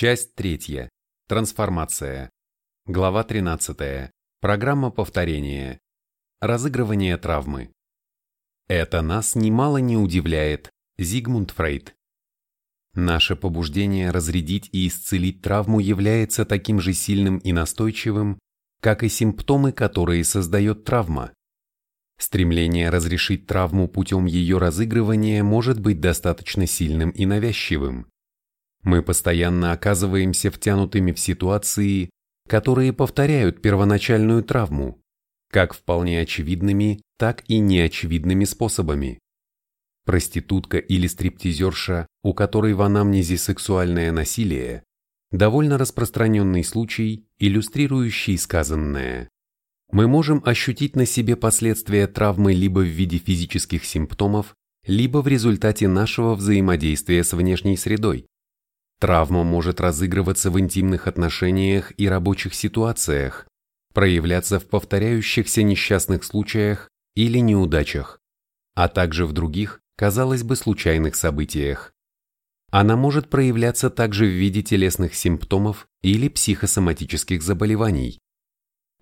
Часть третья. Трансформация. Глава 13. Программа повторения. Разыгрывание травмы. Это нас немало не удивляет. Зигмунд Фрейд. Наше побуждение разрядить и исцелить травму является таким же сильным и настойчивым, как и симптомы, которые создает травма. Стремление разрешить травму путем ее разыгрывания может быть достаточно сильным и навязчивым. Мы постоянно оказываемся втянутыми в ситуации, которые повторяют первоначальную травму, как вполне очевидными, так и неочевидными способами. Проститутка или стриптизерша, у которой в анамнезе сексуальное насилие, довольно распространенный случай, иллюстрирующий сказанное. Мы можем ощутить на себе последствия травмы либо в виде физических симптомов, либо в результате нашего взаимодействия с внешней средой. Травма может разыгрываться в интимных отношениях и рабочих ситуациях, проявляться в повторяющихся несчастных случаях или неудачах, а также в других, казалось бы, случайных событиях. Она может проявляться также в виде телесных симптомов или психосоматических заболеваний.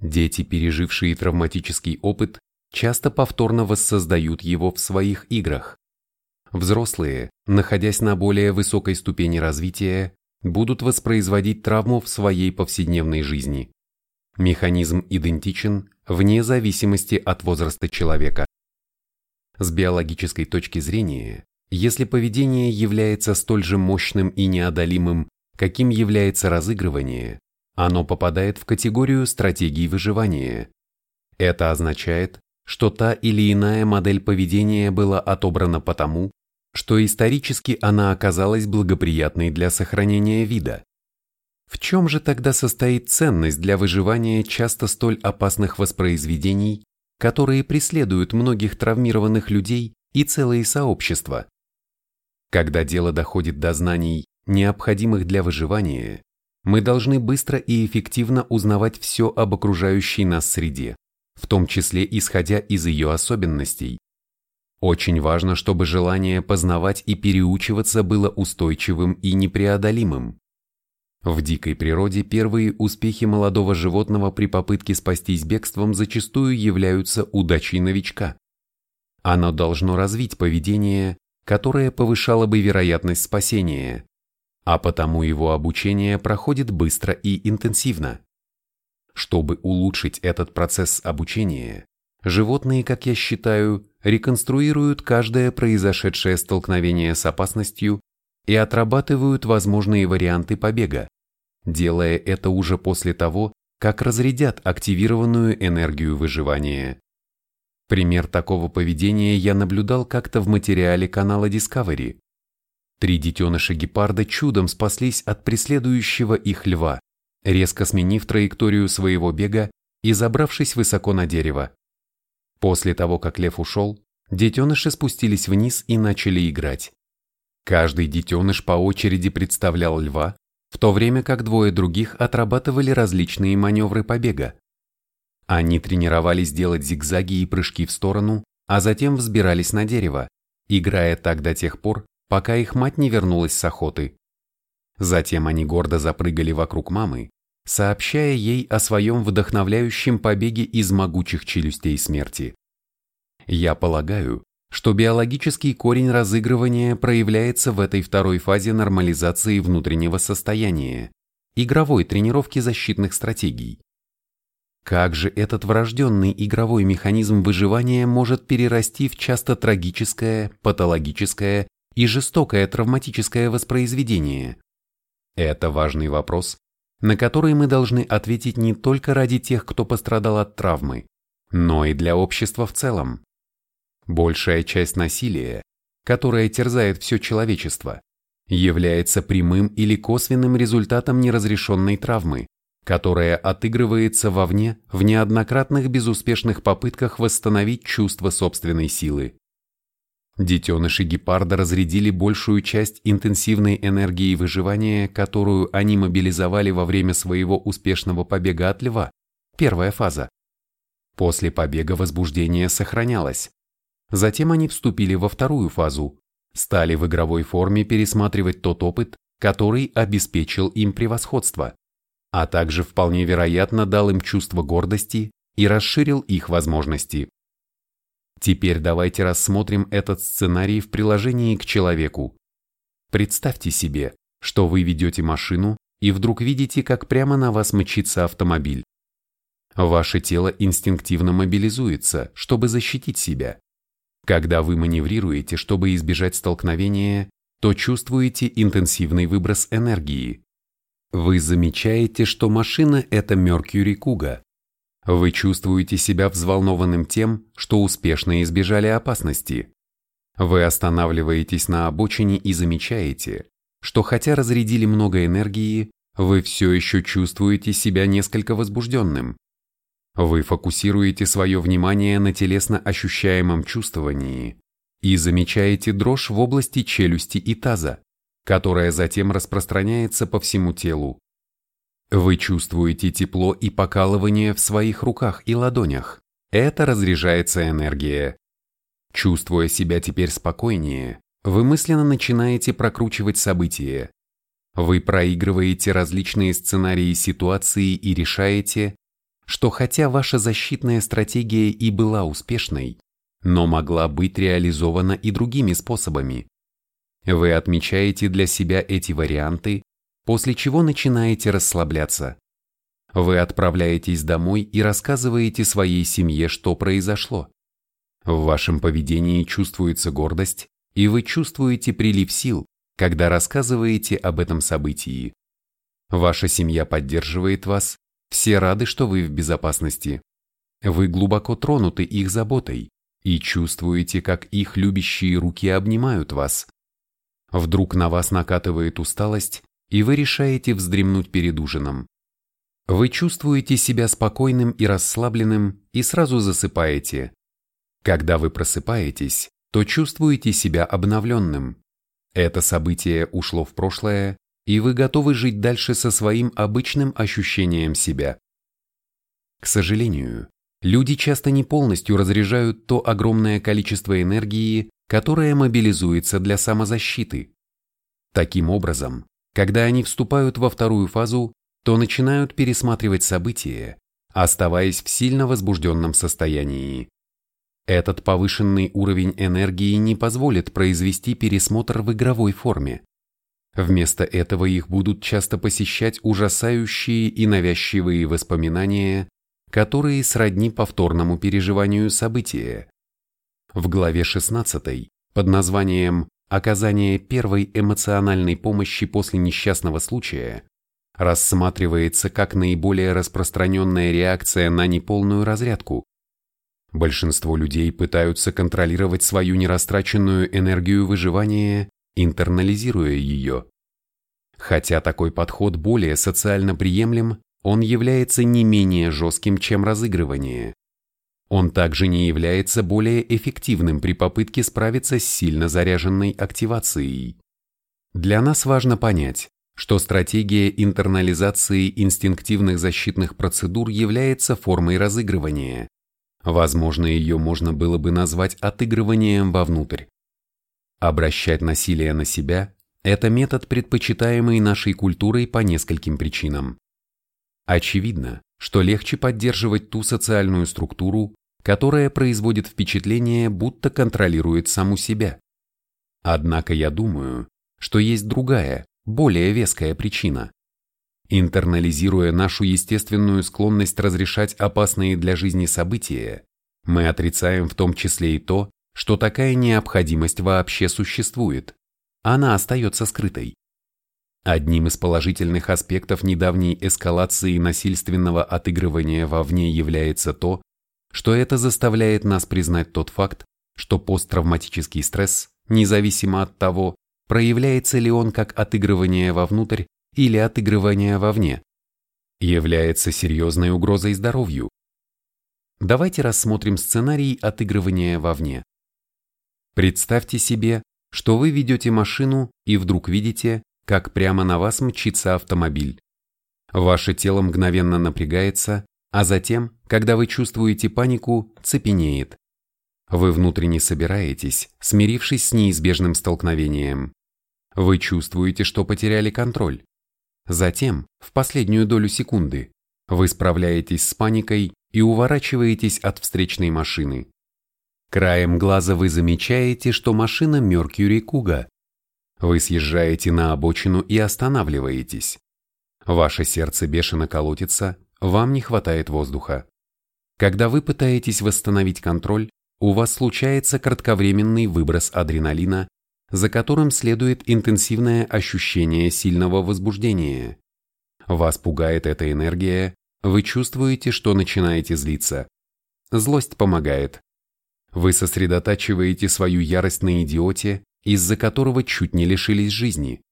Дети, пережившие травматический опыт, часто повторно воссоздают его в своих играх. Взрослые, находясь на более высокой ступени развития, будут воспроизводить травму в своей повседневной жизни. Механизм идентичен вне зависимости от возраста человека. С биологической точки зрения, если поведение является столь же мощным и неодолимым, каким является разыгрывание, оно попадает в категорию стратегий выживания. Это означает, что та или иная модель поведения была отобрана потому, что исторически она оказалась благоприятной для сохранения вида. В чем же тогда состоит ценность для выживания часто столь опасных воспроизведений, которые преследуют многих травмированных людей и целые сообщества? Когда дело доходит до знаний, необходимых для выживания, мы должны быстро и эффективно узнавать все об окружающей нас среде, в том числе исходя из ее особенностей. Очень важно, чтобы желание познавать и переучиваться было устойчивым и непреодолимым. В дикой природе первые успехи молодого животного при попытке спастись бегством зачастую являются удачей новичка. Оно должно развить поведение, которое повышало бы вероятность спасения, а потому его обучение проходит быстро и интенсивно. Чтобы улучшить этот процесс обучения, животные, как я считаю, реконструируют каждое произошедшее столкновение с опасностью и отрабатывают возможные варианты побега, делая это уже после того, как разрядят активированную энергию выживания. Пример такого поведения я наблюдал как-то в материале канала Discovery. Три детеныша гепарда чудом спаслись от преследующего их льва, резко сменив траекторию своего бега и забравшись высоко на дерево. После того, как лев ушел, детеныши спустились вниз и начали играть. Каждый детеныш по очереди представлял льва, в то время как двое других отрабатывали различные маневры побега. Они тренировались делать зигзаги и прыжки в сторону, а затем взбирались на дерево, играя так до тех пор, пока их мать не вернулась с охоты. Затем они гордо запрыгали вокруг мамы, сообщая ей о своем вдохновляющем побеге из могучих челюстей смерти. Я полагаю, что биологический корень разыгрывания проявляется в этой второй фазе нормализации внутреннего состояния, игровой тренировки защитных стратегий. Как же этот врожденный игровой механизм выживания может перерасти в часто трагическое, патологическое и жестокое травматическое воспроизведение? Это важный вопрос, на который мы должны ответить не только ради тех, кто пострадал от травмы, но и для общества в целом. Большая часть насилия, которое терзает все человечество, является прямым или косвенным результатом неразрешенной травмы, которая отыгрывается вовне в неоднократных безуспешных попытках восстановить чувство собственной силы. Детеныши гепарда разрядили большую часть интенсивной энергии выживания, которую они мобилизовали во время своего успешного побега от льва, первая фаза. После побега возбуждение сохранялось. Затем они вступили во вторую фазу, стали в игровой форме пересматривать тот опыт, который обеспечил им превосходство, а также вполне вероятно дал им чувство гордости и расширил их возможности. Теперь давайте рассмотрим этот сценарий в приложении к человеку. Представьте себе, что вы ведете машину и вдруг видите, как прямо на вас мчится автомобиль. Ваше тело инстинктивно мобилизуется, чтобы защитить себя. Когда вы маневрируете, чтобы избежать столкновения, то чувствуете интенсивный выброс энергии. Вы замечаете, что машина – это Меркьюри Куга. Вы чувствуете себя взволнованным тем, что успешно избежали опасности. Вы останавливаетесь на обочине и замечаете, что хотя разрядили много энергии, вы все еще чувствуете себя несколько возбужденным. Вы фокусируете свое внимание на телесно ощущаемом чувствовании и замечаете дрожь в области челюсти и таза, которая затем распространяется по всему телу. Вы чувствуете тепло и покалывание в своих руках и ладонях. Это разряжается энергия. Чувствуя себя теперь спокойнее, вы мысленно начинаете прокручивать события. Вы проигрываете различные сценарии ситуации и решаете, что хотя ваша защитная стратегия и была успешной, но могла быть реализована и другими способами. Вы отмечаете для себя эти варианты, после чего начинаете расслабляться. Вы отправляетесь домой и рассказываете своей семье, что произошло. В вашем поведении чувствуется гордость, и вы чувствуете прилив сил, когда рассказываете об этом событии. Ваша семья поддерживает вас, все рады, что вы в безопасности. Вы глубоко тронуты их заботой и чувствуете, как их любящие руки обнимают вас. Вдруг на вас накатывает усталость, и вы решаете вздремнуть перед ужином. Вы чувствуете себя спокойным и расслабленным и сразу засыпаете. Когда вы просыпаетесь, то чувствуете себя обновленным. Это событие ушло в прошлое, и вы готовы жить дальше со своим обычным ощущением себя. К сожалению, люди часто не полностью разряжают то огромное количество энергии, которое мобилизуется для самозащиты. Таким образом, когда они вступают во вторую фазу, то начинают пересматривать события, оставаясь в сильно возбужденном состоянии. Этот повышенный уровень энергии не позволит произвести пересмотр в игровой форме. Вместо этого их будут часто посещать ужасающие и навязчивые воспоминания, которые сродни повторному переживанию события. В главе 16 под названием «Оказание первой эмоциональной помощи после несчастного случая» рассматривается как наиболее распространенная реакция на неполную разрядку. Большинство людей пытаются контролировать свою нерастраченную энергию выживания интернализируя ее. Хотя такой подход более социально приемлем, он является не менее жестким, чем разыгрывание. Он также не является более эффективным при попытке справиться с сильно заряженной активацией. Для нас важно понять, что стратегия интернализации инстинктивных защитных процедур является формой разыгрывания. Возможно, ее можно было бы назвать отыгрыванием вовнутрь. Обращать насилие на себя – это метод, предпочитаемый нашей культурой по нескольким причинам. Очевидно, что легче поддерживать ту социальную структуру, которая производит впечатление, будто контролирует саму себя. Однако я думаю, что есть другая, более веская причина. Интернализируя нашу естественную склонность разрешать опасные для жизни события, мы отрицаем в том числе и то, что такая необходимость вообще существует. Она остается скрытой. Одним из положительных аспектов недавней эскалации насильственного отыгрывания вовне является то, что это заставляет нас признать тот факт, что посттравматический стресс, независимо от того, проявляется ли он как отыгрывание вовнутрь или отыгрывание вовне, является серьезной угрозой здоровью. Давайте рассмотрим сценарий отыгрывания вовне. Представьте себе, что вы ведете машину и вдруг видите, как прямо на вас мчится автомобиль. Ваше тело мгновенно напрягается, а затем, когда вы чувствуете панику, цепенеет. Вы внутренне собираетесь, смирившись с неизбежным столкновением. Вы чувствуете, что потеряли контроль. Затем, в последнюю долю секунды, вы справляетесь с паникой и уворачиваетесь от встречной машины. Краем глаза вы замечаете, что машина Меркьюри Куга. Вы съезжаете на обочину и останавливаетесь. Ваше сердце бешено колотится, вам не хватает воздуха. Когда вы пытаетесь восстановить контроль, у вас случается кратковременный выброс адреналина, за которым следует интенсивное ощущение сильного возбуждения. Вас пугает эта энергия, вы чувствуете, что начинаете злиться. Злость помогает. Вы сосредотачиваете свою ярость на идиоте, из-за которого чуть не лишились жизни.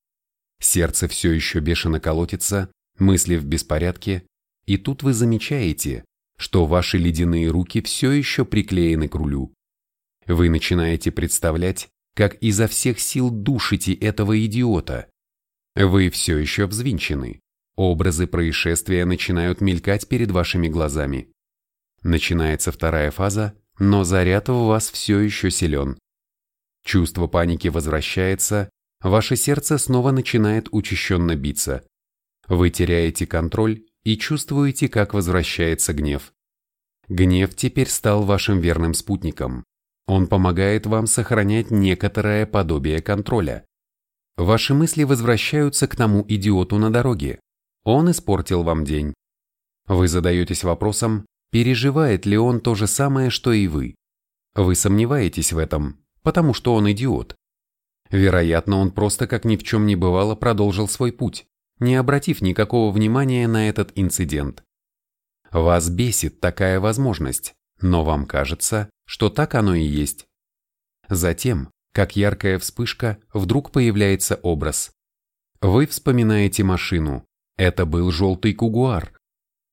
Сердце все еще бешено колотится, мысли в беспорядке, и тут вы замечаете, что ваши ледяные руки все еще приклеены к рулю. Вы начинаете представлять, как изо всех сил душите этого идиота. Вы все еще взвинчены. Образы происшествия начинают мелькать перед вашими глазами. Начинается вторая фаза, но заряд в вас все еще силен. Чувство паники возвращается, ваше сердце снова начинает учащенно биться. Вы теряете контроль и чувствуете, как возвращается гнев. Гнев теперь стал вашим верным спутником. Он помогает вам сохранять некоторое подобие контроля. Ваши мысли возвращаются к тому идиоту на дороге. Он испортил вам день. Вы задаетесь вопросом, переживает ли он то же самое, что и вы. Вы сомневаетесь в этом, потому что он идиот. Вероятно, он просто как ни в чем не бывало продолжил свой путь не обратив никакого внимания на этот инцидент. Вас бесит такая возможность, но вам кажется, что так оно и есть. Затем, как яркая вспышка, вдруг появляется образ. Вы вспоминаете машину. Это был желтый кугуар.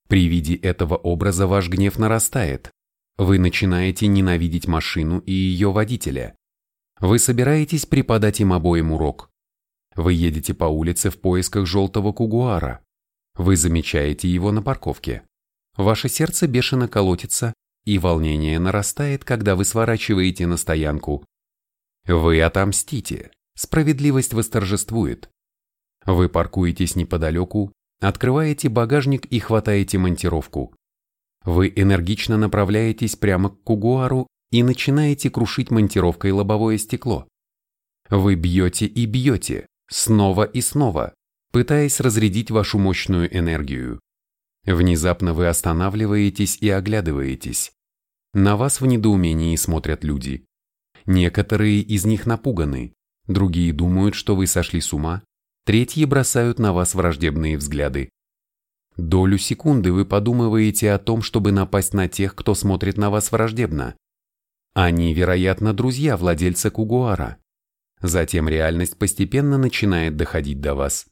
При виде этого образа ваш гнев нарастает. Вы начинаете ненавидеть машину и ее водителя. Вы собираетесь преподать им обоим урок. Вы едете по улице в поисках желтого кугуара. Вы замечаете его на парковке. Ваше сердце бешено колотится, и волнение нарастает, когда вы сворачиваете на стоянку. Вы отомстите. Справедливость восторжествует. Вы паркуетесь неподалеку, открываете багажник и хватаете монтировку. Вы энергично направляетесь прямо к кугуару и начинаете крушить монтировкой лобовое стекло. Вы бьете и бьете, снова и снова, пытаясь разрядить вашу мощную энергию. Внезапно вы останавливаетесь и оглядываетесь. На вас в недоумении смотрят люди. Некоторые из них напуганы, другие думают, что вы сошли с ума, третьи бросают на вас враждебные взгляды. Долю секунды вы подумываете о том, чтобы напасть на тех, кто смотрит на вас враждебно. Они, вероятно, друзья владельца Кугуара. Затем реальность постепенно начинает доходить до вас.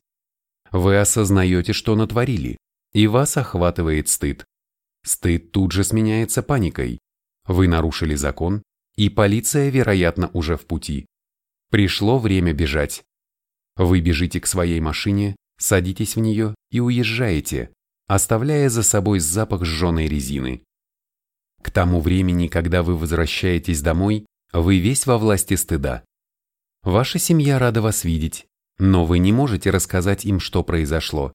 Вы осознаете, что натворили, и вас охватывает стыд. Стыд тут же сменяется паникой. Вы нарушили закон, и полиция, вероятно, уже в пути. Пришло время бежать. Вы бежите к своей машине, садитесь в нее и уезжаете, оставляя за собой запах сжженной резины. К тому времени, когда вы возвращаетесь домой, вы весь во власти стыда. Ваша семья рада вас видеть, но вы не можете рассказать им, что произошло.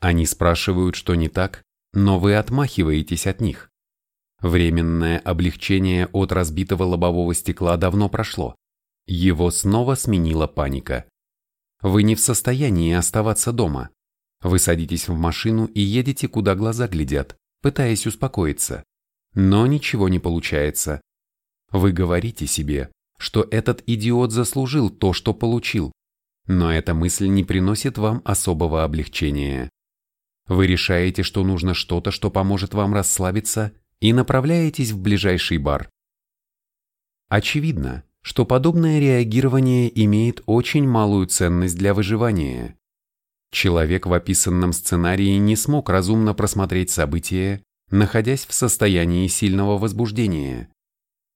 Они спрашивают, что не так, но вы отмахиваетесь от них. Временное облегчение от разбитого лобового стекла давно прошло. Его снова сменила паника. Вы не в состоянии оставаться дома. Вы садитесь в машину и едете, куда глаза глядят, пытаясь успокоиться. Но ничего не получается. Вы говорите себе, что этот идиот заслужил то, что получил, но эта мысль не приносит вам особого облегчения. Вы решаете, что нужно что-то, что поможет вам расслабиться, и направляетесь в ближайший бар. Очевидно, что подобное реагирование имеет очень малую ценность для выживания. Человек в описанном сценарии не смог разумно просмотреть события, находясь в состоянии сильного возбуждения.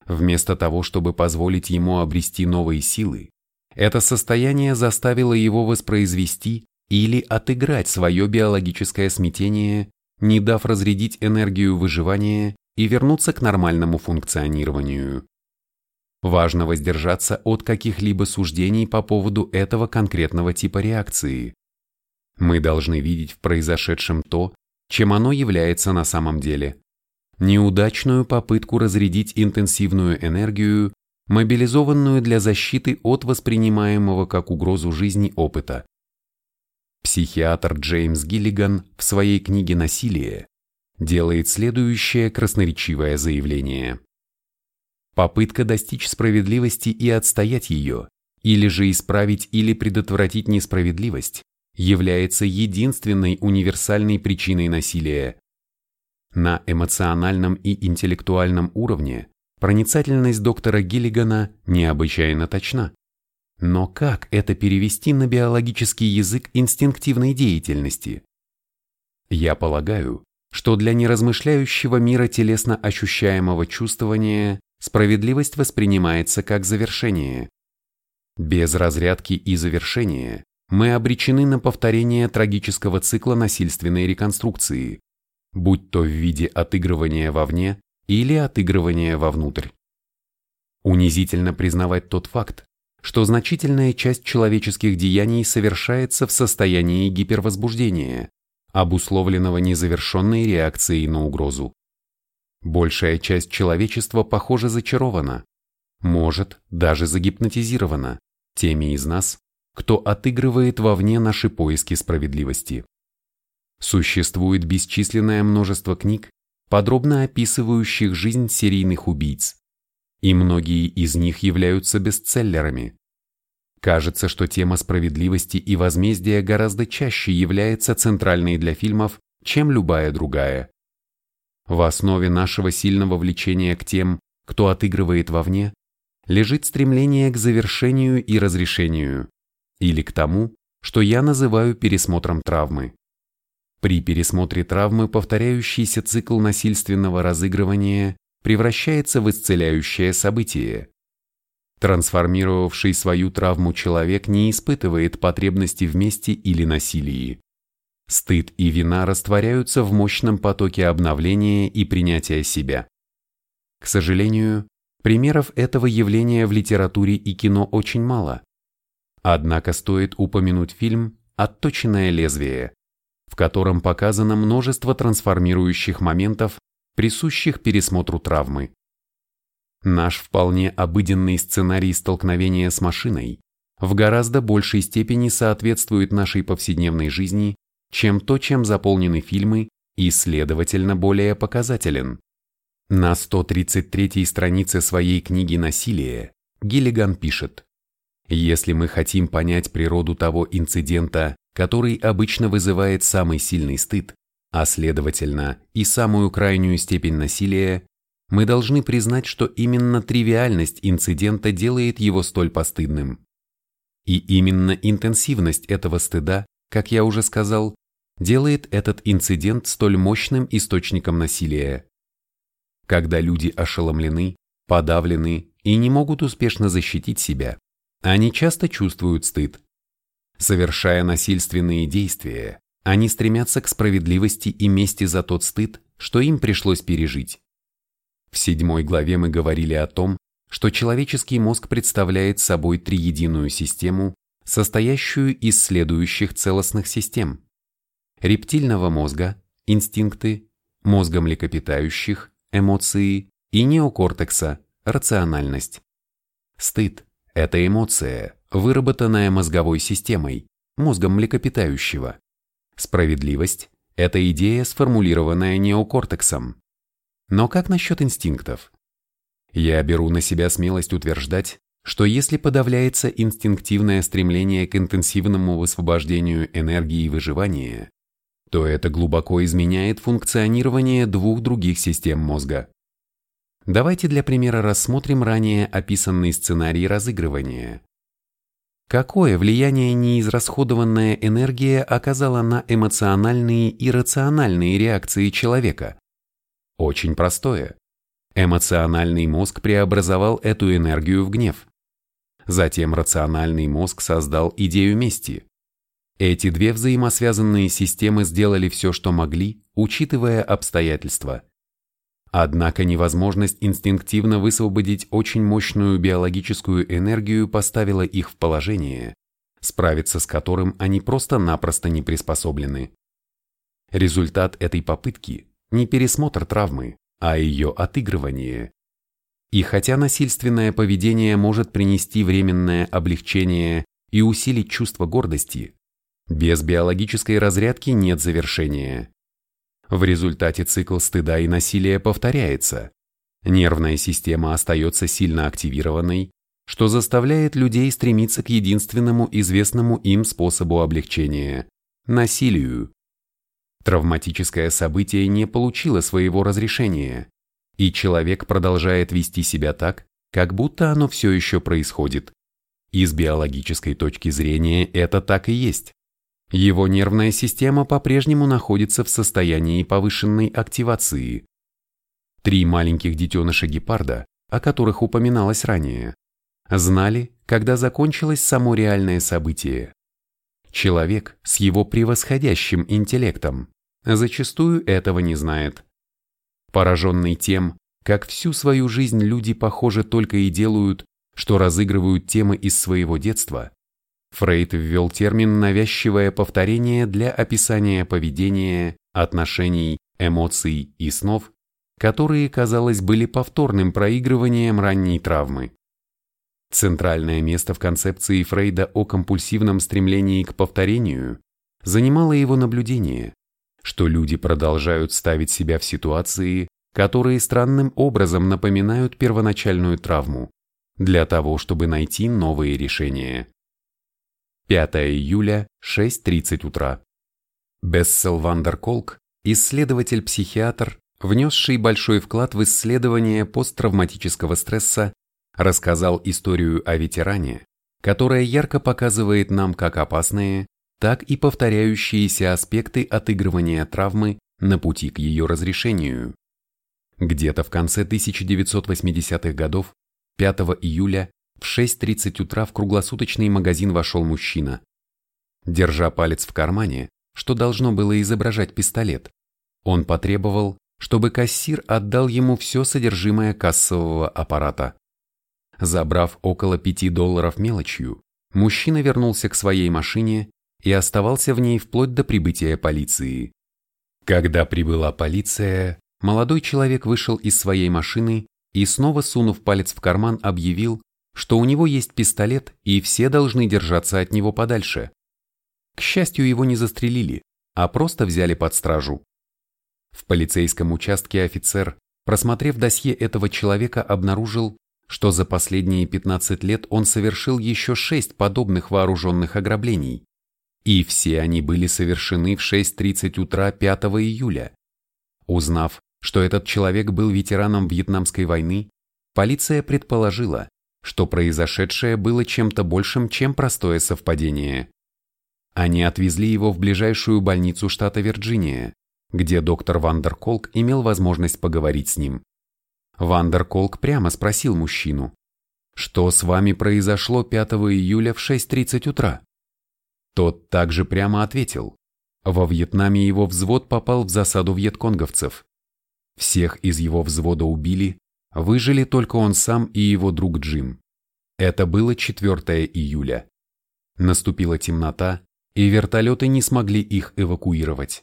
Вместо того, чтобы позволить ему обрести новые силы, это состояние заставило его воспроизвести или отыграть свое биологическое смятение, не дав разрядить энергию выживания и вернуться к нормальному функционированию. важно воздержаться от каких-либо суждений по поводу этого конкретного типа реакции. Мы должны видеть в произошедшем то, чем оно является на самом деле. Неудачную попытку разрядить интенсивную энергию, мобилизованную для защиты от воспринимаемого как угрозу жизни опыта. Психиатр Джеймс Гиллиган в своей книге «Насилие» делает следующее красноречивое заявление. Попытка достичь справедливости и отстоять ее, или же исправить или предотвратить несправедливость, является единственной универсальной причиной насилия. На эмоциональном и интеллектуальном уровне проницательность доктора Гиллигана необычайно точна. Но как это перевести на биологический язык инстинктивной деятельности? Я полагаю, что для неразмышляющего мира телесно ощущаемого чувствования справедливость воспринимается как завершение. Без разрядки и завершения мы обречены на повторение трагического цикла насильственной реконструкции, будь то в виде отыгрывания вовне или отыгрывания вовнутрь. Унизительно признавать тот факт, что значительная часть человеческих деяний совершается в состоянии гипервозбуждения, обусловленного незавершенной реакцией на угрозу. Большая часть человечества, похоже, зачарована, может, даже загипнотизирована теми из нас, кто отыгрывает вовне наши поиски справедливости. Существует бесчисленное множество книг, подробно описывающих жизнь серийных убийц, и многие из них являются бестселлерами. Кажется, что тема справедливости и возмездия гораздо чаще является центральной для фильмов, чем любая другая. В основе нашего сильного влечения к тем, кто отыгрывает вовне, лежит стремление к завершению и разрешению, или к тому, что я называю пересмотром травмы. При пересмотре травмы повторяющийся цикл насильственного разыгрывания превращается в исцеляющее событие. Трансформировавший свою травму человек не испытывает потребности в мести или насилии. Стыд и вина растворяются в мощном потоке обновления и принятия себя. К сожалению, примеров этого явления в литературе и кино очень мало. Однако стоит упомянуть фильм «Отточенное лезвие», в котором показано множество трансформирующих моментов, присущих пересмотру травмы. Наш вполне обыденный сценарий столкновения с машиной в гораздо большей степени соответствует нашей повседневной жизни чем то, чем заполнены фильмы, и, следовательно, более показателен. На 133 странице своей книги «Насилие» Гиллиган пишет, «Если мы хотим понять природу того инцидента, который обычно вызывает самый сильный стыд, а следовательно и самую крайнюю степень насилия, мы должны признать, что именно тривиальность инцидента делает его столь постыдным. И именно интенсивность этого стыда, как я уже сказал, делает этот инцидент столь мощным источником насилия. Когда люди ошеломлены, подавлены и не могут успешно защитить себя, они часто чувствуют стыд. Совершая насильственные действия, они стремятся к справедливости и мести за тот стыд, что им пришлось пережить. В седьмой главе мы говорили о том, что человеческий мозг представляет собой триединую систему, состоящую из следующих целостных систем рептильного мозга, инстинкты, мозга млекопитающих, эмоции и неокортекса, рациональность. Стыд – это эмоция, выработанная мозговой системой, мозгом млекопитающего. Справедливость – это идея, сформулированная неокортексом. Но как насчет инстинктов? Я беру на себя смелость утверждать, что если подавляется инстинктивное стремление к интенсивному высвобождению энергии выживания, то это глубоко изменяет функционирование двух других систем мозга. Давайте для примера рассмотрим ранее описанный сценарий разыгрывания. Какое влияние неизрасходованная энергия оказала на эмоциональные и рациональные реакции человека? Очень простое. Эмоциональный мозг преобразовал эту энергию в гнев. Затем рациональный мозг создал идею мести. Эти две взаимосвязанные системы сделали все, что могли, учитывая обстоятельства. Однако невозможность инстинктивно высвободить очень мощную биологическую энергию поставила их в положение, справиться с которым они просто-напросто не приспособлены. Результат этой попытки – не пересмотр травмы, а ее отыгрывание. И хотя насильственное поведение может принести временное облегчение и усилить чувство гордости, без биологической разрядки нет завершения. В результате цикл стыда и насилия повторяется. Нервная система остается сильно активированной, что заставляет людей стремиться к единственному известному им способу облегчения – насилию. Травматическое событие не получило своего разрешения, и человек продолжает вести себя так, как будто оно все еще происходит. И с биологической точки зрения это так и есть. Его нервная система по-прежнему находится в состоянии повышенной активации. Три маленьких детеныша гепарда, о которых упоминалось ранее, знали, когда закончилось само реальное событие. Человек с его превосходящим интеллектом зачастую этого не знает. Пораженный тем, как всю свою жизнь люди, похоже, только и делают, что разыгрывают темы из своего детства, Фрейд ввел термин «навязчивое повторение» для описания поведения, отношений, эмоций и снов, которые, казалось, были повторным проигрыванием ранней травмы. Центральное место в концепции Фрейда о компульсивном стремлении к повторению занимало его наблюдение, что люди продолжают ставить себя в ситуации, которые странным образом напоминают первоначальную травму, для того, чтобы найти новые решения. 5 июля, 6.30 утра. Бессел Вандерколк, исследователь-психиатр, внесший большой вклад в исследование посттравматического стресса, рассказал историю о ветеране, которая ярко показывает нам как опасные, так и повторяющиеся аспекты отыгрывания травмы на пути к ее разрешению. Где-то в конце 1980-х годов, 5 июля, в 6.30 утра в круглосуточный магазин вошел мужчина. Держа палец в кармане, что должно было изображать пистолет, он потребовал, чтобы кассир отдал ему все содержимое кассового аппарата. Забрав около 5 долларов мелочью, мужчина вернулся к своей машине и оставался в ней вплоть до прибытия полиции. Когда прибыла полиция, молодой человек вышел из своей машины и снова сунув палец в карман объявил, что у него есть пистолет и все должны держаться от него подальше. К счастью, его не застрелили, а просто взяли под стражу. В полицейском участке офицер, просмотрев досье этого человека, обнаружил, что за последние 15 лет он совершил еще шесть подобных вооруженных ограблений, и все они были совершены в 6.30 утра 5 июля. Узнав, что этот человек был ветераном Вьетнамской войны, полиция предположила, что произошедшее было чем-то большим, чем простое совпадение. Они отвезли его в ближайшую больницу штата Вирджиния, где доктор Вандерколк имел возможность поговорить с ним. Вандерколк прямо спросил мужчину, «Что с вами произошло 5 июля в 6.30 утра?» Тот также прямо ответил, «Во Вьетнаме его взвод попал в засаду вьетконговцев. Всех из его взвода убили, Выжили только он сам и его друг Джим. Это было 4 июля. Наступила темнота, и вертолеты не смогли их эвакуировать.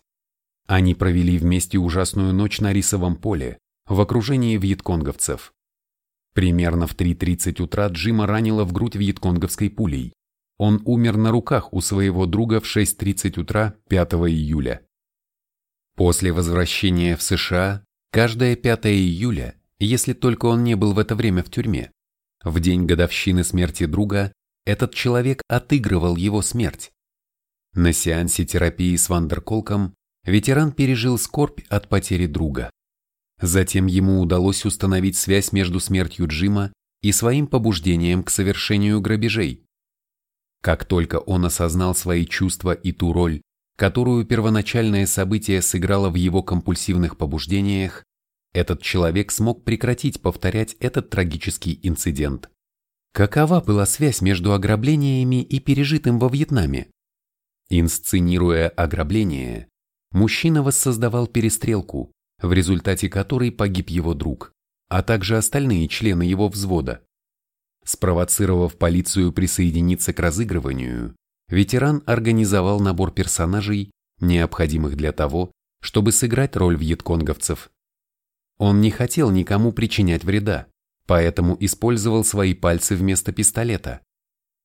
Они провели вместе ужасную ночь на рисовом поле, в окружении вьетконговцев. Примерно в 3.30 утра Джима ранило в грудь вьетконговской пулей. Он умер на руках у своего друга в 6.30 утра 5 июля. После возвращения в США, каждое 5 июля если только он не был в это время в тюрьме. В день годовщины смерти друга этот человек отыгрывал его смерть. На сеансе терапии с Вандерколком ветеран пережил скорбь от потери друга. Затем ему удалось установить связь между смертью Джима и своим побуждением к совершению грабежей. Как только он осознал свои чувства и ту роль, которую первоначальное событие сыграло в его компульсивных побуждениях, этот человек смог прекратить повторять этот трагический инцидент. Какова была связь между ограблениями и пережитым во Вьетнаме? Инсценируя ограбление, мужчина воссоздавал перестрелку, в результате которой погиб его друг, а также остальные члены его взвода. Спровоцировав полицию присоединиться к разыгрыванию, ветеран организовал набор персонажей, необходимых для того, чтобы сыграть роль вьетконговцев. Он не хотел никому причинять вреда, поэтому использовал свои пальцы вместо пистолета.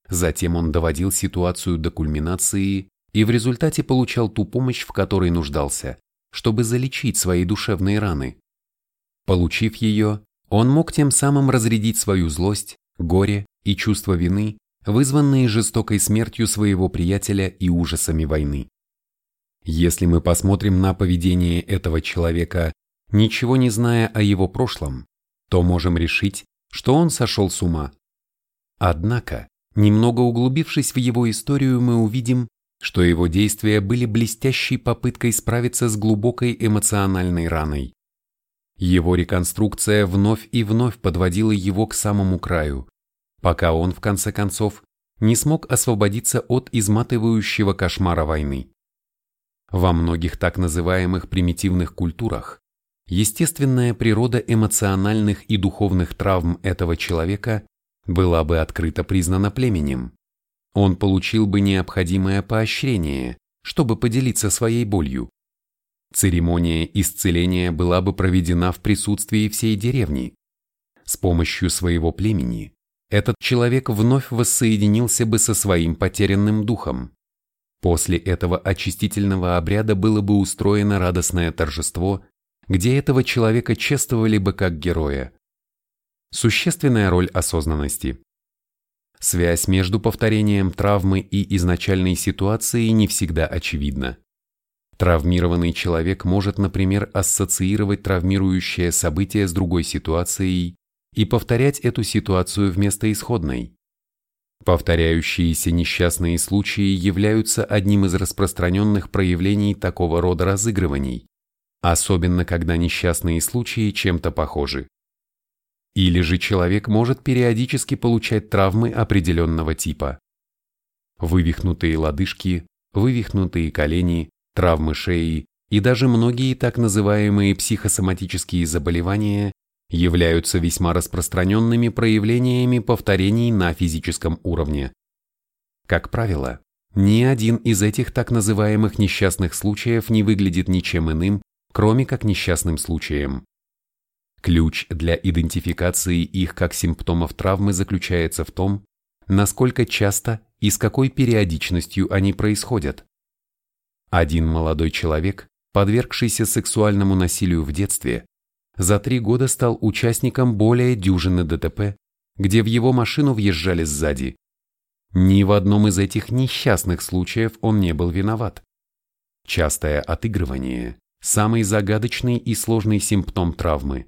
Затем он доводил ситуацию до кульминации и в результате получал ту помощь, в которой нуждался, чтобы залечить свои душевные раны. Получив ее, он мог тем самым разрядить свою злость, горе и чувство вины, вызванные жестокой смертью своего приятеля и ужасами войны. Если мы посмотрим на поведение этого человека, ничего не зная о его прошлом, то можем решить, что он сошел с ума. Однако, немного углубившись в его историю, мы увидим, что его действия были блестящей попыткой справиться с глубокой эмоциональной раной. Его реконструкция вновь и вновь подводила его к самому краю, пока он, в конце концов, не смог освободиться от изматывающего кошмара войны. Во многих так называемых примитивных культурах естественная природа эмоциональных и духовных травм этого человека была бы открыто признана племенем он получил бы необходимое поощрение, чтобы поделиться своей болью. Церемония исцеления была бы проведена в присутствии всей деревни. С помощью своего племени этот человек вновь воссоединился бы со своим потерянным духом. После этого очистительного обряда было бы устроено радостное торжество, где этого человека чествовали бы как героя. Существенная роль осознанности. Связь между повторением травмы и изначальной ситуацией не всегда очевидна. Травмированный человек может, например, ассоциировать травмирующее событие с другой ситуацией и повторять эту ситуацию вместо исходной. Повторяющиеся несчастные случаи являются одним из распространенных проявлений такого рода разыгрываний, особенно когда несчастные случаи чем-то похожи. Или же человек может периодически получать травмы определенного типа. Вывихнутые лодыжки, вывихнутые колени, травмы шеи и даже многие так называемые психосоматические заболевания являются весьма распространенными проявлениями повторений на физическом уровне. Как правило, ни один из этих так называемых несчастных случаев не выглядит ничем иным, кроме как несчастным случаем. Ключ для идентификации их как симптомов травмы заключается в том, насколько часто и с какой периодичностью они происходят. Один молодой человек, подвергшийся сексуальному насилию в детстве, за три года стал участником более дюжины ДТП, где в его машину въезжали сзади. Ни в одном из этих несчастных случаев он не был виноват. Частое отыгрывание – самый загадочный и сложный симптом травмы.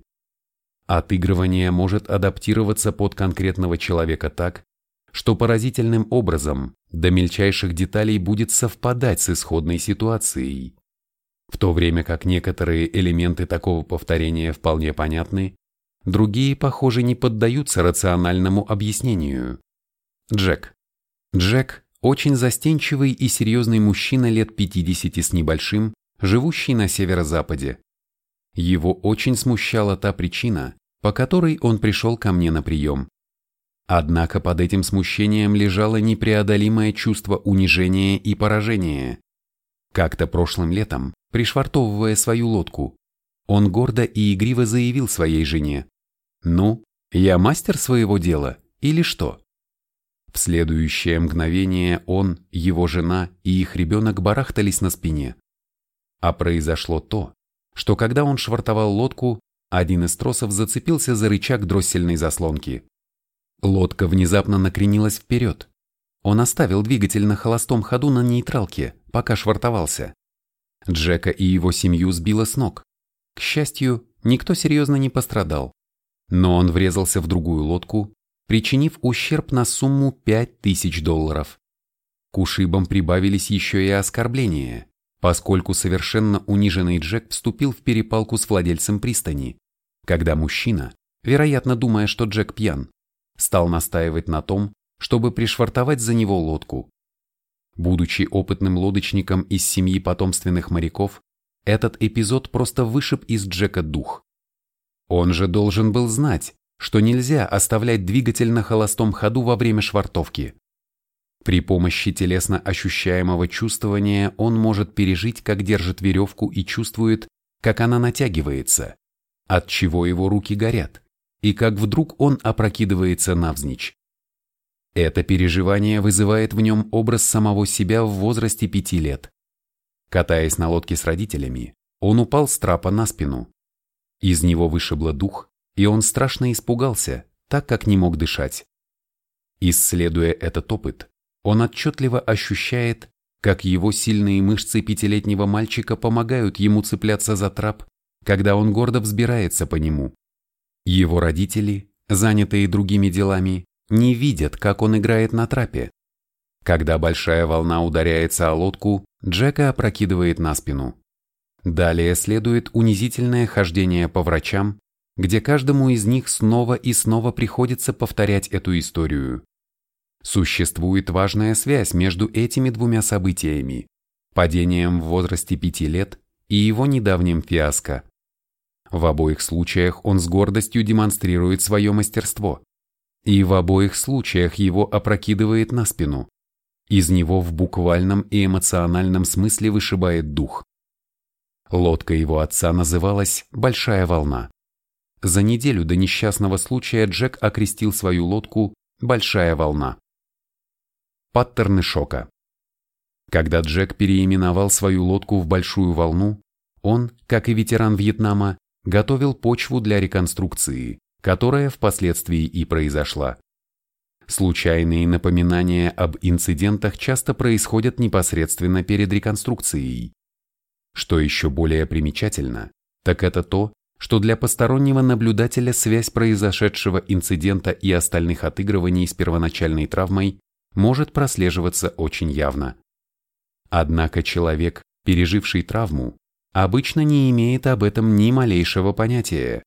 Отыгрывание может адаптироваться под конкретного человека так, что поразительным образом до мельчайших деталей будет совпадать с исходной ситуацией. В то время как некоторые элементы такого повторения вполне понятны, другие, похоже, не поддаются рациональному объяснению. Джек. Джек – очень застенчивый и серьезный мужчина лет 50 с небольшим, живущий на северо-западе. Его очень смущала та причина, по которой он пришел ко мне на прием. Однако под этим смущением лежало непреодолимое чувство унижения и поражения. Как-то прошлым летом, пришвартовывая свою лодку, он гордо и игриво заявил своей жене, «Ну, я мастер своего дела или что?» В следующее мгновение он, его жена и их ребенок барахтались на спине. А произошло то, что когда он швартовал лодку, один из тросов зацепился за рычаг дроссельной заслонки. Лодка внезапно накренилась вперед. Он оставил двигатель на холостом ходу на нейтралке, пока швартовался. Джека и его семью сбило с ног. К счастью, никто серьезно не пострадал. Но он врезался в другую лодку, причинив ущерб на сумму 5000 долларов. К ушибам прибавились еще и оскорбления поскольку совершенно униженный Джек вступил в перепалку с владельцем пристани, когда мужчина, вероятно думая, что Джек пьян, стал настаивать на том, чтобы пришвартовать за него лодку. Будучи опытным лодочником из семьи потомственных моряков, этот эпизод просто вышиб из Джека дух. Он же должен был знать, что нельзя оставлять двигатель на холостом ходу во время швартовки. При помощи телесно ощущаемого чувствования он может пережить, как держит веревку и чувствует, как она натягивается, от чего его руки горят, и как вдруг он опрокидывается навзничь. Это переживание вызывает в нем образ самого себя в возрасте пяти лет. Катаясь на лодке с родителями, он упал с трапа на спину. Из него вышибло дух, и он страшно испугался, так как не мог дышать. Исследуя этот опыт, он отчетливо ощущает, как его сильные мышцы пятилетнего мальчика помогают ему цепляться за трап, когда он гордо взбирается по нему. Его родители, занятые другими делами, не видят, как он играет на трапе. Когда большая волна ударяется о лодку, Джека опрокидывает на спину. Далее следует унизительное хождение по врачам, где каждому из них снова и снова приходится повторять эту историю. Существует важная связь между этими двумя событиями – падением в возрасте пяти лет и его недавним фиаско. В обоих случаях он с гордостью демонстрирует свое мастерство. И в обоих случаях его опрокидывает на спину. Из него в буквальном и эмоциональном смысле вышибает дух. Лодка его отца называлась «Большая волна». За неделю до несчастного случая Джек окрестил свою лодку «Большая волна». Паттерны шока. Когда Джек переименовал свою лодку в «Большую волну», он, как и ветеран Вьетнама, готовил почву для реконструкции, которая впоследствии и произошла. Случайные напоминания об инцидентах часто происходят непосредственно перед реконструкцией. Что еще более примечательно, так это то, что для постороннего наблюдателя связь произошедшего инцидента и остальных отыгрываний с первоначальной травмой может прослеживаться очень явно. Однако человек, переживший травму, обычно не имеет об этом ни малейшего понятия.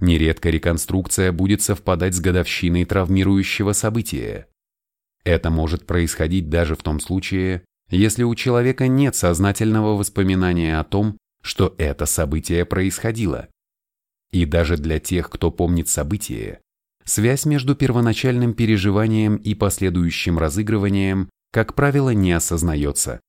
Нередко реконструкция будет совпадать с годовщиной травмирующего события. Это может происходить даже в том случае, если у человека нет сознательного воспоминания о том, что это событие происходило. И даже для тех, кто помнит событие, связь между первоначальным переживанием и последующим разыгрыванием, как правило, не осознается.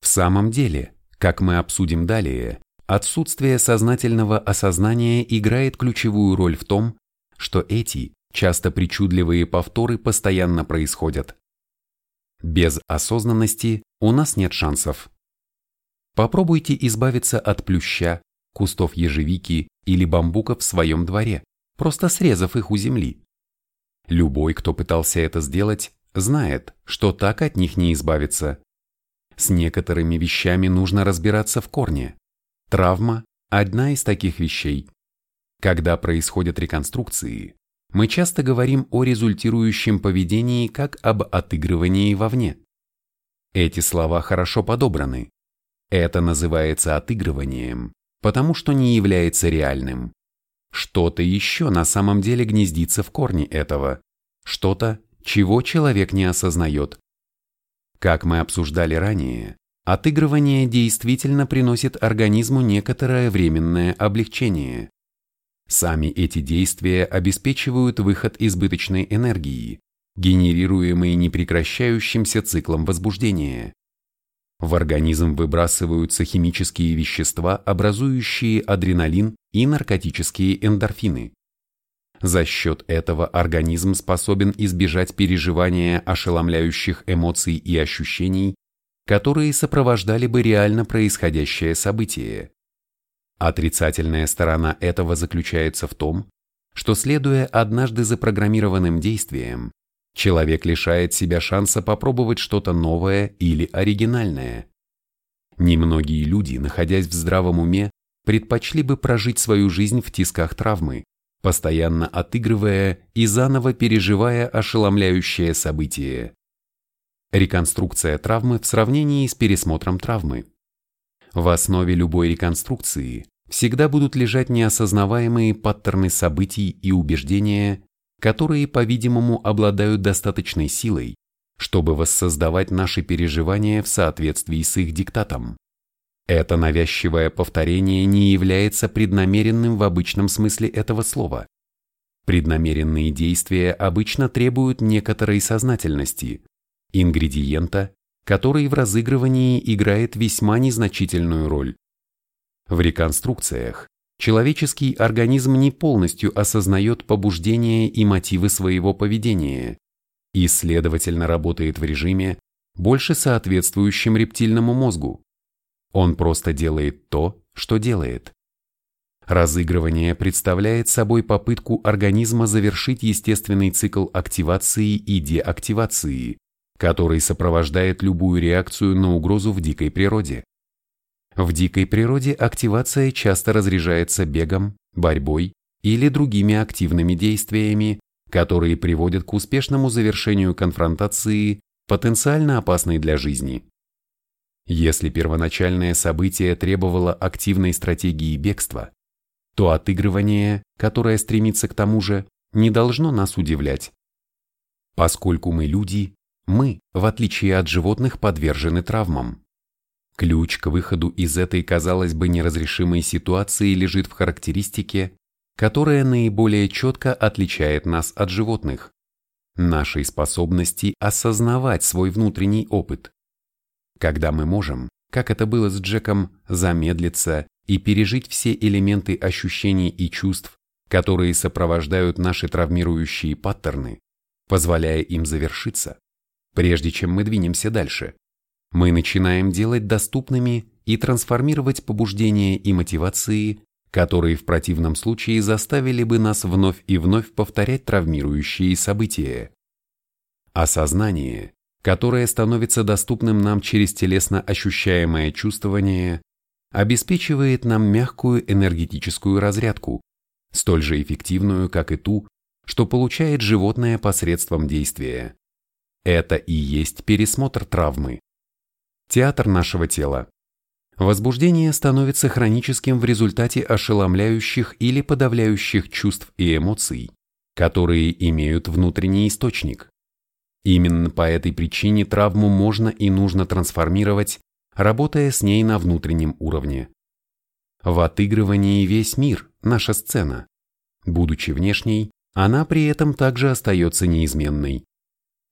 В самом деле, как мы обсудим далее, отсутствие сознательного осознания играет ключевую роль в том, что эти, часто причудливые повторы постоянно происходят. Без осознанности у нас нет шансов. Попробуйте избавиться от плюща, кустов ежевики или бамбука в своем дворе, просто срезав их у земли. Любой, кто пытался это сделать, знает, что так от них не избавиться. С некоторыми вещами нужно разбираться в корне. Травма – одна из таких вещей. Когда происходят реконструкции, мы часто говорим о результирующем поведении как об отыгрывании вовне. Эти слова хорошо подобраны. Это называется отыгрыванием, потому что не является реальным. Что-то еще на самом деле гнездится в корне этого. Что-то, чего человек не осознает. Как мы обсуждали ранее, отыгрывание действительно приносит организму некоторое временное облегчение. Сами эти действия обеспечивают выход избыточной энергии, генерируемой непрекращающимся циклом возбуждения. В организм выбрасываются химические вещества, образующие адреналин и наркотические эндорфины. За счет этого организм способен избежать переживания ошеломляющих эмоций и ощущений, которые сопровождали бы реально происходящее событие. Отрицательная сторона этого заключается в том, что следуя однажды запрограммированным действиям, человек лишает себя шанса попробовать что-то новое или оригинальное. Немногие люди, находясь в здравом уме, предпочли бы прожить свою жизнь в тисках травмы, постоянно отыгрывая и заново переживая ошеломляющее событие. Реконструкция травмы в сравнении с пересмотром травмы. В основе любой реконструкции всегда будут лежать неосознаваемые паттерны событий и убеждения, которые, по-видимому, обладают достаточной силой, чтобы воссоздавать наши переживания в соответствии с их диктатом. Это навязчивое повторение не является преднамеренным в обычном смысле этого слова. Преднамеренные действия обычно требуют некоторой сознательности, ингредиента, который в разыгрывании играет весьма незначительную роль. В реконструкциях человеческий организм не полностью осознает побуждения и мотивы своего поведения и, следовательно, работает в режиме, больше соответствующем рептильному мозгу. Он просто делает то, что делает. Разыгрывание представляет собой попытку организма завершить естественный цикл активации и деактивации, который сопровождает любую реакцию на угрозу в дикой природе. В дикой природе активация часто разряжается бегом, борьбой или другими активными действиями, которые приводят к успешному завершению конфронтации, потенциально опасной для жизни. Если первоначальное событие требовало активной стратегии бегства, то отыгрывание, которое стремится к тому же, не должно нас удивлять. Поскольку мы люди, мы, в отличие от животных, подвержены травмам. Ключ к выходу из этой, казалось бы, неразрешимой ситуации лежит в характеристике, которая наиболее четко отличает нас от животных – нашей способности осознавать свой внутренний опыт. Когда мы можем, как это было с Джеком, замедлиться и пережить все элементы ощущений и чувств, которые сопровождают наши травмирующие паттерны, позволяя им завершиться, прежде чем мы двинемся дальше. Мы начинаем делать доступными и трансформировать побуждения и мотивации, которые в противном случае заставили бы нас вновь и вновь повторять травмирующие события. Осознание, которое становится доступным нам через телесно ощущаемое чувствование, обеспечивает нам мягкую энергетическую разрядку, столь же эффективную, как и ту, что получает животное посредством действия. Это и есть пересмотр травмы. Театр нашего тела. Возбуждение становится хроническим в результате ошеломляющих или подавляющих чувств и эмоций, которые имеют внутренний источник. Именно по этой причине травму можно и нужно трансформировать работая с ней на внутреннем уровне. В отыгрывании весь мир – наша сцена. Будучи внешней, она при этом также остается неизменной.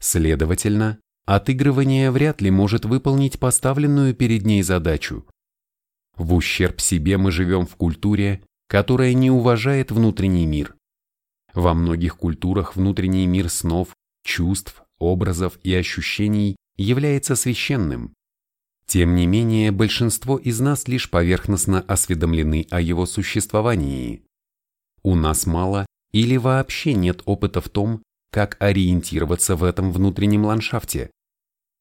Следовательно, отыгрывание вряд ли может выполнить поставленную перед ней задачу. В ущерб себе мы живем в культуре, которая не уважает внутренний мир. Во многих культурах внутренний мир снов, чувств, образов и ощущений является священным. Тем не менее, большинство из нас лишь поверхностно осведомлены о его существовании. У нас мало или вообще нет опыта в том, как ориентироваться в этом внутреннем ландшафте.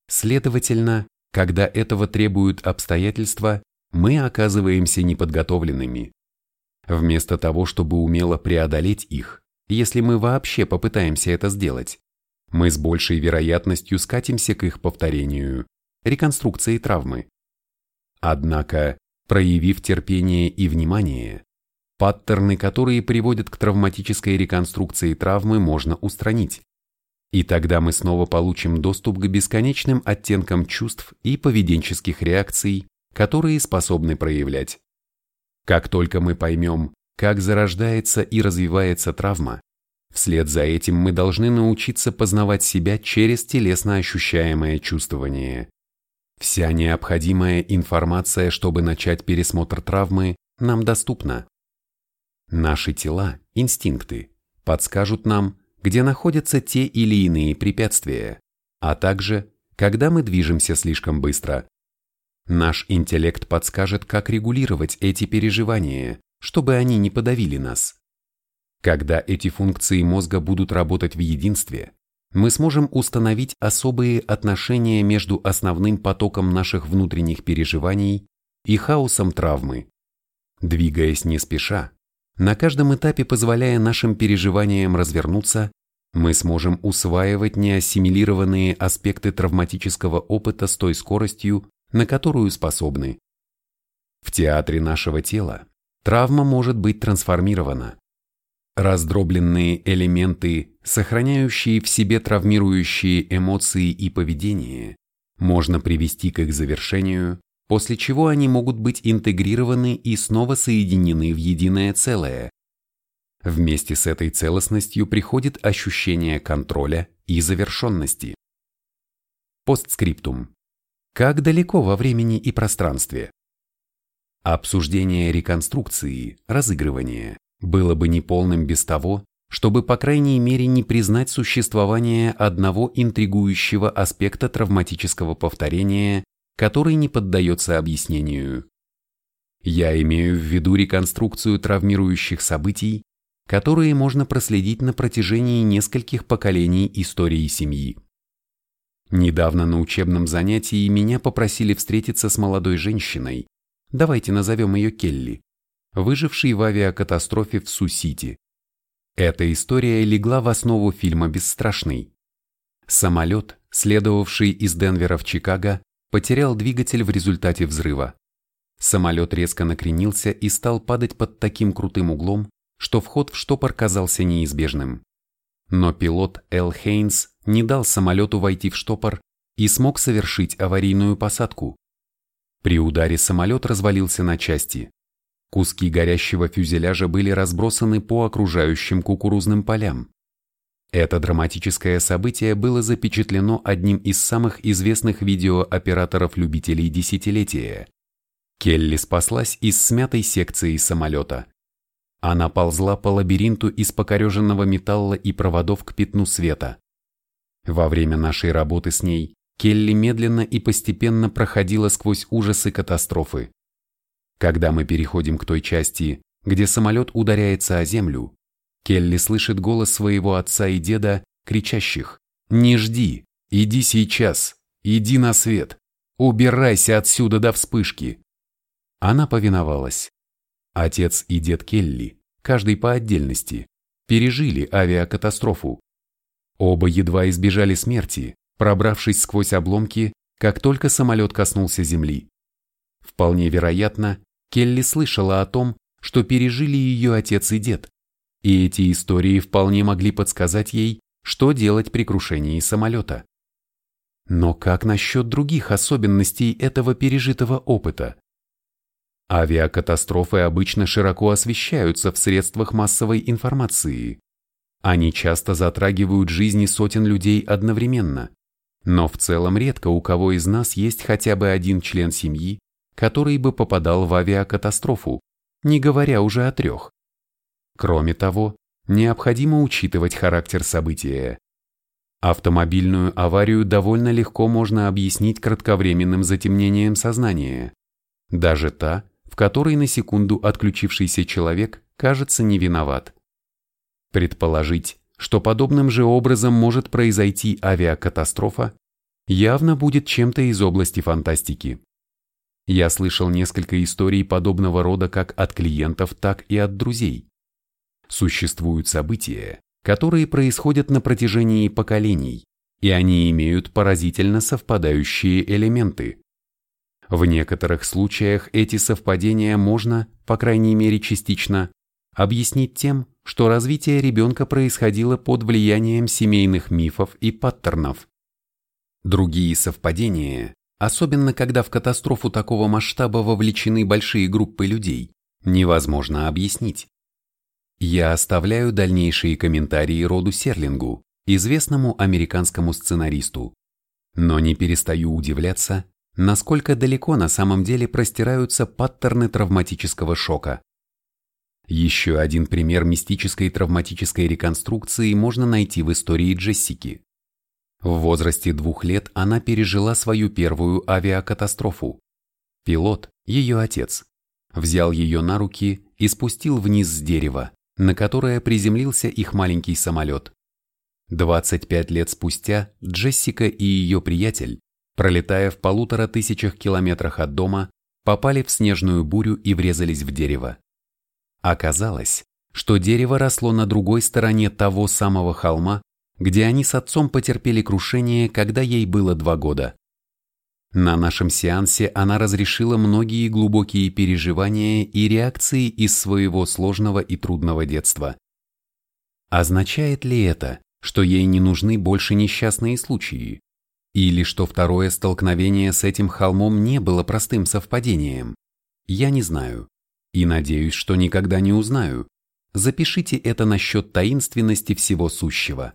Следовательно, когда этого требуют обстоятельства, мы оказываемся неподготовленными. Вместо того, чтобы умело преодолеть их, если мы вообще попытаемся это сделать, мы с большей вероятностью скатимся к их повторению реконструкции травмы. Однако, проявив терпение и внимание, паттерны, которые приводят к травматической реконструкции травмы, можно устранить. И тогда мы снова получим доступ к бесконечным оттенкам чувств и поведенческих реакций, которые способны проявлять. Как только мы поймем, как зарождается и развивается травма, вслед за этим мы должны научиться познавать себя через телесно ощущаемое чувствование. Вся необходимая информация, чтобы начать пересмотр травмы, нам доступна. Наши тела, инстинкты, подскажут нам, где находятся те или иные препятствия, а также, когда мы движемся слишком быстро. Наш интеллект подскажет, как регулировать эти переживания, чтобы они не подавили нас. Когда эти функции мозга будут работать в единстве, мы сможем установить особые отношения между основным потоком наших внутренних переживаний и хаосом травмы. Двигаясь не спеша, на каждом этапе позволяя нашим переживаниям развернуться, мы сможем усваивать неассимилированные аспекты травматического опыта с той скоростью, на которую способны. В театре нашего тела травма может быть трансформирована. Раздробленные элементы, сохраняющие в себе травмирующие эмоции и поведение, можно привести к их завершению, после чего они могут быть интегрированы и снова соединены в единое целое. Вместе с этой целостностью приходит ощущение контроля и завершенности. Постскриптум. Как далеко во времени и пространстве? Обсуждение реконструкции, разыгрывания, было бы неполным без того, чтобы по крайней мере не признать существование одного интригующего аспекта травматического повторения, который не поддается объяснению. Я имею в виду реконструкцию травмирующих событий, которые можно проследить на протяжении нескольких поколений истории семьи. Недавно на учебном занятии меня попросили встретиться с молодой женщиной, давайте назовем ее Келли, выжившей в авиакатастрофе в Су-Сити. Эта история легла в основу фильма «Бесстрашный». Самолет, следовавший из Денвера в Чикаго, потерял двигатель в результате взрыва. Самолет резко накренился и стал падать под таким крутым углом, что вход в штопор казался неизбежным. Но пилот Эл Хейнс не дал самолету войти в штопор и смог совершить аварийную посадку. При ударе самолет развалился на части. Куски горящего фюзеляжа были разбросаны по окружающим кукурузным полям. Это драматическое событие было запечатлено одним из самых известных видеооператоров-любителей десятилетия. Келли спаслась из смятой секции самолета. Она ползла по лабиринту из покореженного металла и проводов к пятну света. Во время нашей работы с ней Келли медленно и постепенно проходила сквозь ужасы катастрофы. Когда мы переходим к той части, где самолет ударяется о землю, Келли слышит голос своего отца и деда, кричащих «Не жди! Иди сейчас! Иди на свет! Убирайся отсюда до вспышки!» Она повиновалась. Отец и дед Келли, каждый по отдельности, пережили авиакатастрофу. Оба едва избежали смерти, пробравшись сквозь обломки, как только самолет коснулся земли. Вполне вероятно, Келли слышала о том, что пережили ее отец и дед, и эти истории вполне могли подсказать ей, что делать при крушении самолета. Но как насчет других особенностей этого пережитого опыта? Авиакатастрофы обычно широко освещаются в средствах массовой информации. Они часто затрагивают жизни сотен людей одновременно. Но в целом редко у кого из нас есть хотя бы один член семьи, который бы попадал в авиакатастрофу, не говоря уже о трех. Кроме того, необходимо учитывать характер события. Автомобильную аварию довольно легко можно объяснить кратковременным затемнением сознания. Даже та, в которой на секунду отключившийся человек кажется не виноват. Предположить, что подобным же образом может произойти авиакатастрофа, явно будет чем-то из области фантастики. Я слышал несколько историй подобного рода как от клиентов, так и от друзей. Существуют события, которые происходят на протяжении поколений, и они имеют поразительно совпадающие элементы. В некоторых случаях эти совпадения можно, по крайней мере частично, объяснить тем, что развитие ребенка происходило под влиянием семейных мифов и паттернов. Другие совпадения, особенно когда в катастрофу такого масштаба вовлечены большие группы людей, невозможно объяснить. Я оставляю дальнейшие комментарии роду Серлингу, известному американскому сценаристу, но не перестаю удивляться, насколько далеко на самом деле простираются паттерны травматического шока. Еще один пример мистической травматической реконструкции можно найти в истории Джессики. В возрасте двух лет она пережила свою первую авиакатастрофу. Пилот, ее отец, взял ее на руки и спустил вниз с дерева, на которое приземлился их маленький самолет. 25 лет спустя Джессика и ее приятель пролетая в полутора тысячах километрах от дома, попали в снежную бурю и врезались в дерево. Оказалось, что дерево росло на другой стороне того самого холма, где они с отцом потерпели крушение, когда ей было два года. На нашем сеансе она разрешила многие глубокие переживания и реакции из своего сложного и трудного детства. Означает ли это, что ей не нужны больше несчастные случаи? Или что второе столкновение с этим холмом не было простым совпадением? Я не знаю. И надеюсь, что никогда не узнаю. Запишите это насчет таинственности всего сущего.